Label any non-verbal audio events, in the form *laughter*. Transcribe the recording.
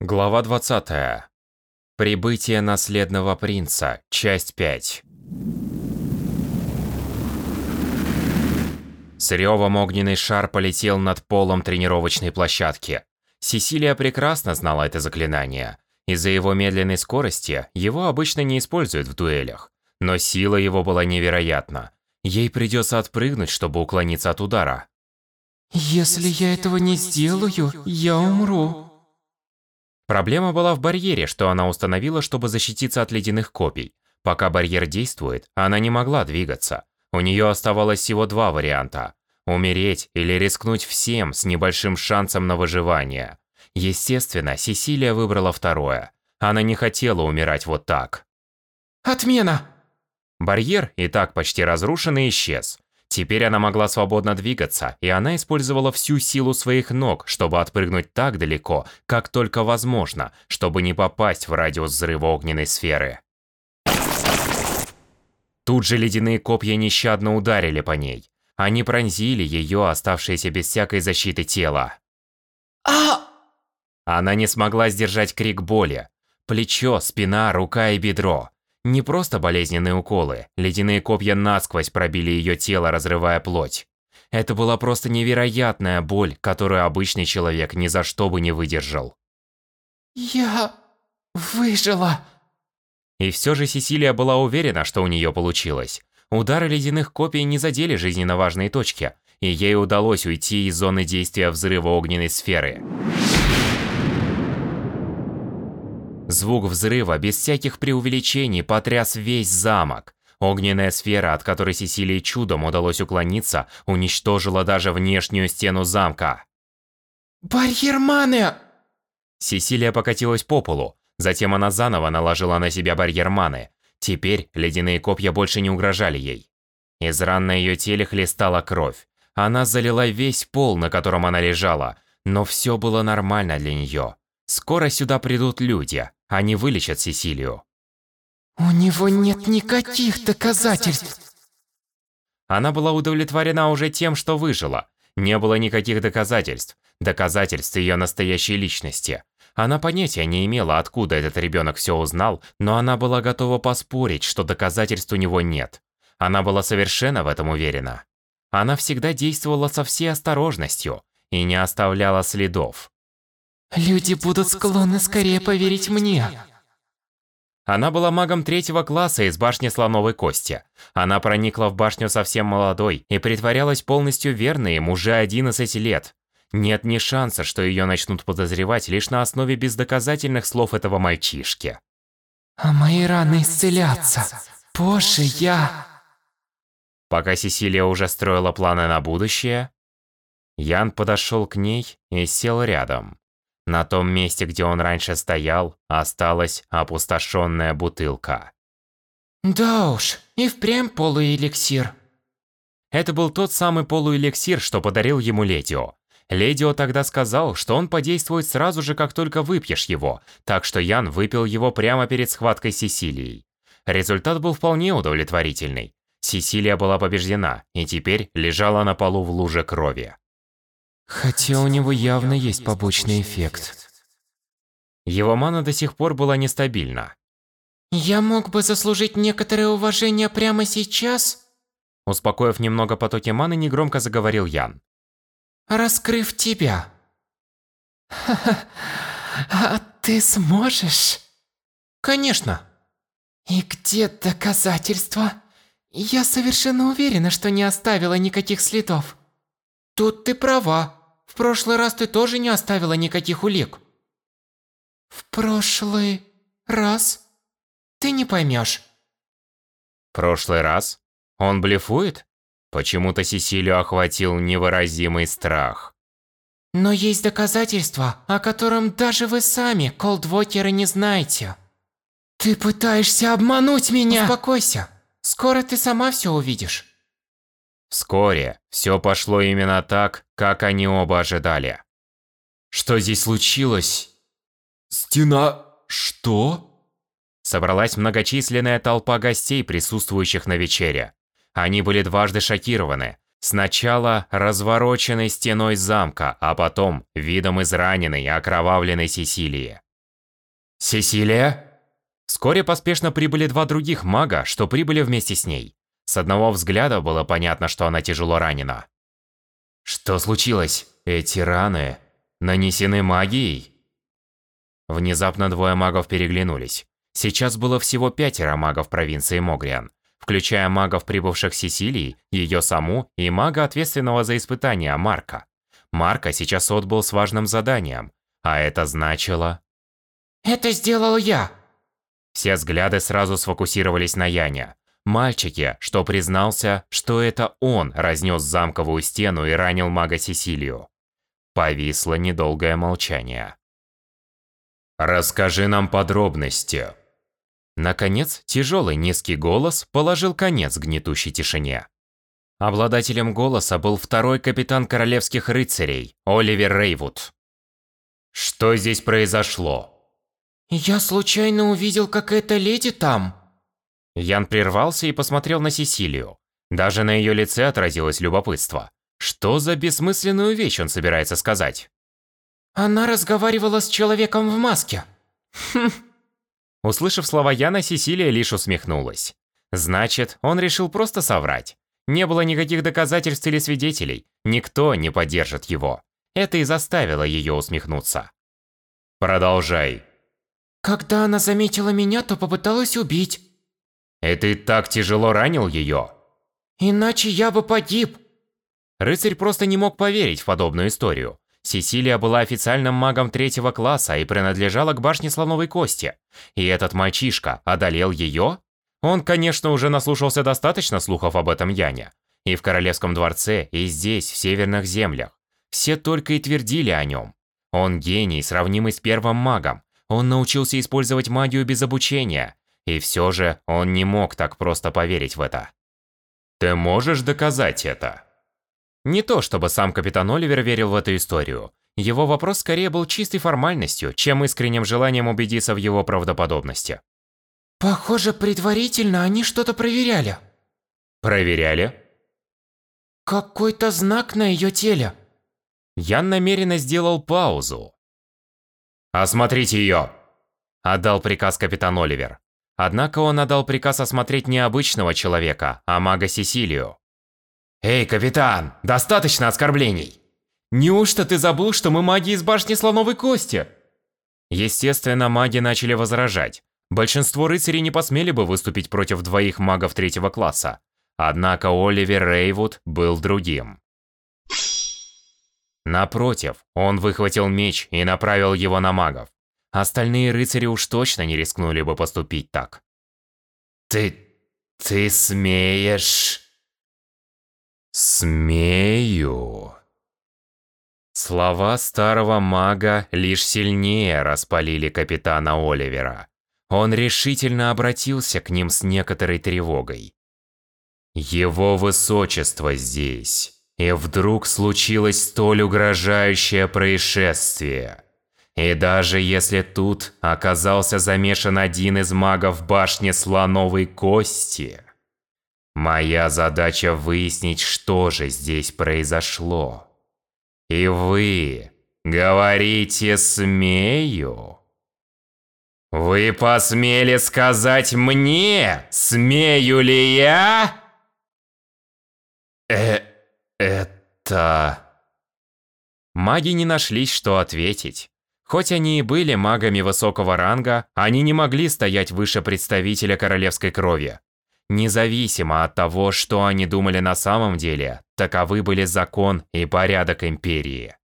Глава 20. Прибытие наследного принца. Часть 5. С ревом огненный шар полетел над полом тренировочной площадки. Сесилия прекрасно знала это заклинание. Из-за его медленной скорости его обычно не используют в дуэлях. Но сила его была невероятна. Ей придется отпрыгнуть, чтобы уклониться от удара. «Если я этого не сделаю, я умру». Проблема была в барьере, что она установила, чтобы защититься от ледяных копий. Пока барьер действует, она не могла двигаться. У нее оставалось всего два варианта. Умереть или рискнуть всем с небольшим шансом на выживание. Естественно, Сесилия выбрала второе. Она не хотела умирать вот так. «Отмена!» Барьер, и так почти разрушенный, исчез. Теперь она могла свободно двигаться, и она использовала всю силу своих ног, чтобы отпрыгнуть так далеко, как только возможно, чтобы не попасть в радиус взрыва огненной сферы. Тут же ледяные копья нещадно ударили по ней. Они пронзили ее, оставшееся без всякой защиты тело. «А!» Она не смогла сдержать крик боли. Плечо, спина, рука и бедро. Не просто болезненные уколы, ледяные копья насквозь пробили ее тело, разрывая плоть. Это была просто невероятная боль, которую обычный человек ни за что бы не выдержал. «Я выжила!» И все же Сесилия была уверена, что у нее получилось. Удары ледяных копий не задели жизненно важные точки, и ей удалось уйти из зоны действия взрыва огненной сферы. Звук взрыва без всяких преувеличений потряс весь замок. Огненная сфера, от которой Сесилии чудом удалось уклониться, уничтожила даже внешнюю стену замка. «Барьер маны!» Сесилия покатилась по полу. Затем она заново наложила на себя барьер маны. Теперь ледяные копья больше не угрожали ей. Из ран на ее теле хлестала кровь. Она залила весь пол, на котором она лежала, но все было нормально для нее. Скоро сюда придут люди, они вылечат Сесилию. «У него нет никаких доказательств!» Она была удовлетворена уже тем, что выжила. Не было никаких доказательств. Доказательств ее настоящей личности. Она понятия не имела, откуда этот ребенок все узнал, но она была готова поспорить, что доказательств у него нет. Она была совершенно в этом уверена. Она всегда действовала со всей осторожностью и не оставляла следов. «Люди будут склонны скорее поверить мне!» Она была магом третьего класса из башни Слоновой Кости. Она проникла в башню совсем молодой и притворялась полностью верной им уже 11 лет. Нет ни шанса, что ее начнут подозревать лишь на основе бездоказательных слов этого мальчишки. «А мои раны исцелятся! Позже я...» Пока Сесилия уже строила планы на будущее, Ян подошел к ней и сел рядом. На том месте, где он раньше стоял, осталась опустошенная бутылка. «Да уж, и впрямь полуэликсир». Это был тот самый полуэликсир, что подарил ему Ледио. Ледио тогда сказал, что он подействует сразу же, как только выпьешь его, так что Ян выпил его прямо перед схваткой с Сесилией. Результат был вполне удовлетворительный. Сесилия была побеждена и теперь лежала на полу в луже крови. Хотя у него явно есть побочный эффект. Его мана до сих пор была нестабильна. «Я мог бы заслужить некоторое уважение прямо сейчас?» Успокоив немного потоки маны, негромко заговорил Ян. «Раскрыв тебя». «Ха-ха, *laughs* а ты сможешь?» «Конечно». «И где доказательства?» «Я совершенно уверена, что не оставила никаких следов». «Тут ты права. В прошлый раз ты тоже не оставила никаких улик». «В прошлый раз? Ты не поймешь». «Прошлый раз? Он блефует?» Почему-то Сесилию охватил невыразимый страх. «Но есть доказательства, о котором даже вы сами, колдвокеры, не знаете». «Ты пытаешься обмануть меня!» «Успокойся. Скоро ты сама все увидишь». Вскоре все пошло именно так, как они оба ожидали. Что здесь случилось? Стена... что? Собралась многочисленная толпа гостей, присутствующих на вечере. Они были дважды шокированы. Сначала развороченной стеной замка, а потом видом израненной и окровавленной Сесилии. Сесилия? Вскоре поспешно прибыли два других мага, что прибыли вместе с ней. С одного взгляда было понятно, что она тяжело ранена. Что случилось? Эти раны нанесены магией? Внезапно двое магов переглянулись. Сейчас было всего пятеро магов провинции Могриан, включая магов, прибывших с ее саму и мага, ответственного за испытания, Марка. Марка сейчас отбыл с важным заданием, а это значило... Это сделал я. Все взгляды сразу сфокусировались на Яне. Мальчике, что признался, что это он разнес замковую стену и ранил мага Сесилию. Повисло недолгое молчание. «Расскажи нам подробности». Наконец, тяжелый низкий голос положил конец гнетущей тишине. Обладателем голоса был второй капитан королевских рыцарей, Оливер Рейвуд. «Что здесь произошло?» Я случайно увидел, как эта леди там. Ян прервался и посмотрел на Сесилию. Даже на ее лице отразилось любопытство. Что за бессмысленную вещь он собирается сказать? Она разговаривала с человеком в маске. Хм. Услышав слова Яна, Сесилия лишь усмехнулась. Значит, он решил просто соврать. Не было никаких доказательств или свидетелей. Никто не поддержит его. Это и заставило ее усмехнуться. Продолжай. Когда она заметила меня, то попыталась убить. И ты так тяжело ранил ее? Иначе я бы погиб. Рыцарь просто не мог поверить в подобную историю. Сесилия была официальным магом третьего класса и принадлежала к башне Слоновой Кости. И этот мальчишка одолел ее? Он, конечно, уже наслушался достаточно слухов об этом Яне. И в Королевском дворце, и здесь, в Северных землях. Все только и твердили о нем. Он гений, сравнимый с первым магом. Он научился использовать магию без обучения. И все же он не мог так просто поверить в это. Ты можешь доказать это? Не то, чтобы сам капитан Оливер верил в эту историю. Его вопрос скорее был чистой формальностью, чем искренним желанием убедиться в его правдоподобности. Похоже, предварительно они что-то проверяли. Проверяли? Какой-то знак на ее теле. Ян намеренно сделал паузу. «Осмотрите ее!» Отдал приказ капитан Оливер. Однако он отдал приказ осмотреть не обычного человека, а мага Сесилию. «Эй, капитан, достаточно оскорблений!» «Неужто ты забыл, что мы маги из башни Слоновой Кости?» Естественно, маги начали возражать. Большинство рыцарей не посмели бы выступить против двоих магов третьего класса. Однако Оливер Рейвуд был другим. Напротив, он выхватил меч и направил его на магов. Остальные рыцари уж точно не рискнули бы поступить так. «Ты... ты смеешь...» «Смею...» Слова старого мага лишь сильнее распалили капитана Оливера. Он решительно обратился к ним с некоторой тревогой. «Его высочество здесь, и вдруг случилось столь угрожающее происшествие. И даже если тут оказался замешан один из магов башни Слоновой Кости...» Моя задача выяснить, что же здесь произошло. И вы говорите «смею»? Вы посмели сказать мне, смею ли я? Э, это... Маги не нашлись, что ответить. Хоть они и были магами высокого ранга, они не могли стоять выше представителя королевской крови. Независимо от того, что они думали на самом деле, таковы были закон и порядок Империи.